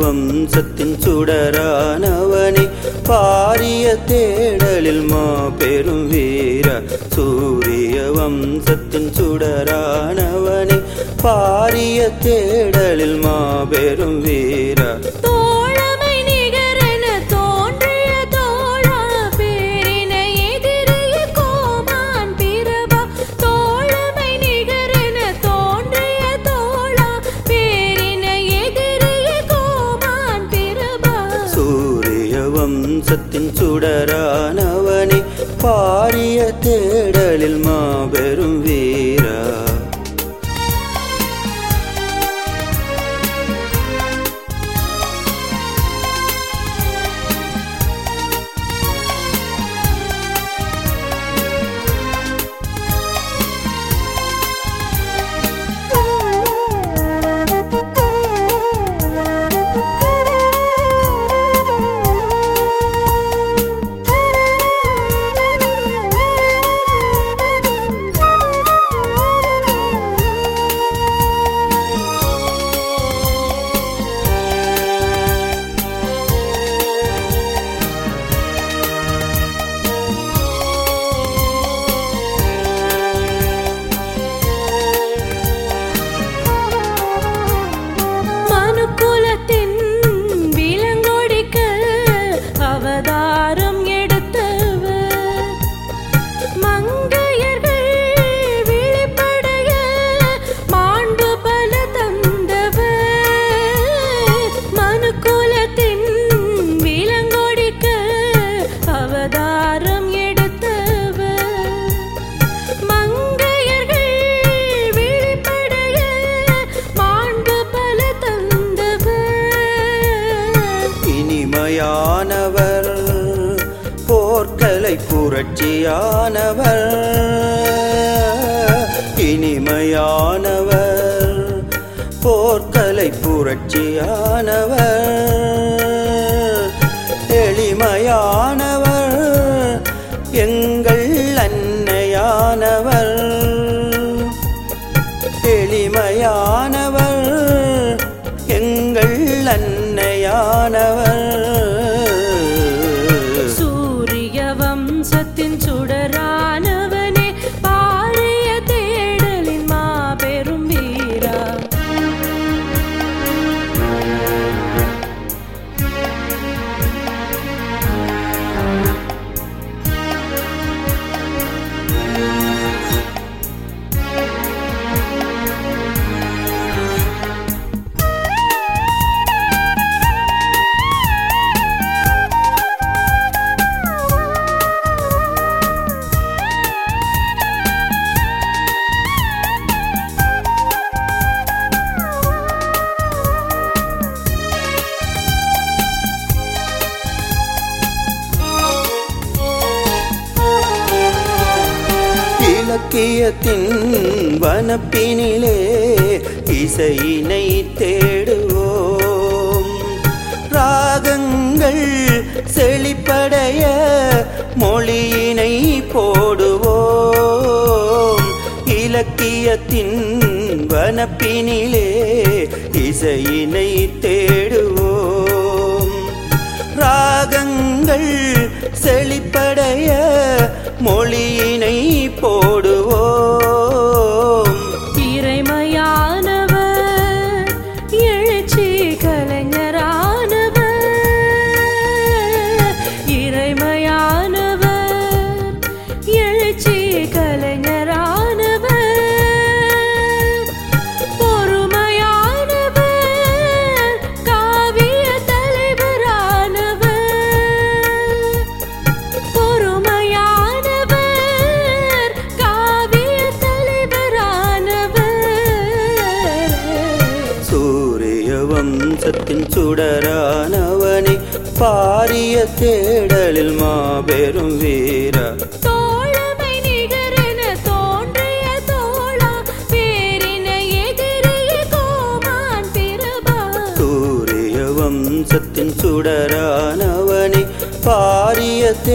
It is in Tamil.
வம்சத்தின் சுடரானவனே பாரிய தேடலில் மா பெரும் வீர சூரிய வம்சத்தின் சுடரானவனே பாரிய தேடலில் மாபெரும் வீர வம்சத்தின் சுடரானவனே பாரிய தேடலில் மாபெரும் da போர்க்கலை புரட்சியானவர் இனிமையானவர் போர்க்கலை புரட்சியானவர் எளிமையானவர் எங்கள் அன்னையானவர் எளிமையானவர் எங்கள் அன்னையானவர். இலக்கியத்தின் வனப்பினிலே இசையினை தேடுவோம். ராகங்கள் செழிப்படைய மொழியினை போடுவோம். இலக்கியத்தின் வனப்பினிலே இசையினை தேடுவோம். ராகங்கள் செழிப்படைய மொழியினை போடுவோம். வம்சத்தின் சுடரானவனே பாரிய தேடலில் மாபெரும் வீரா. வம்சத்தின் சுடரான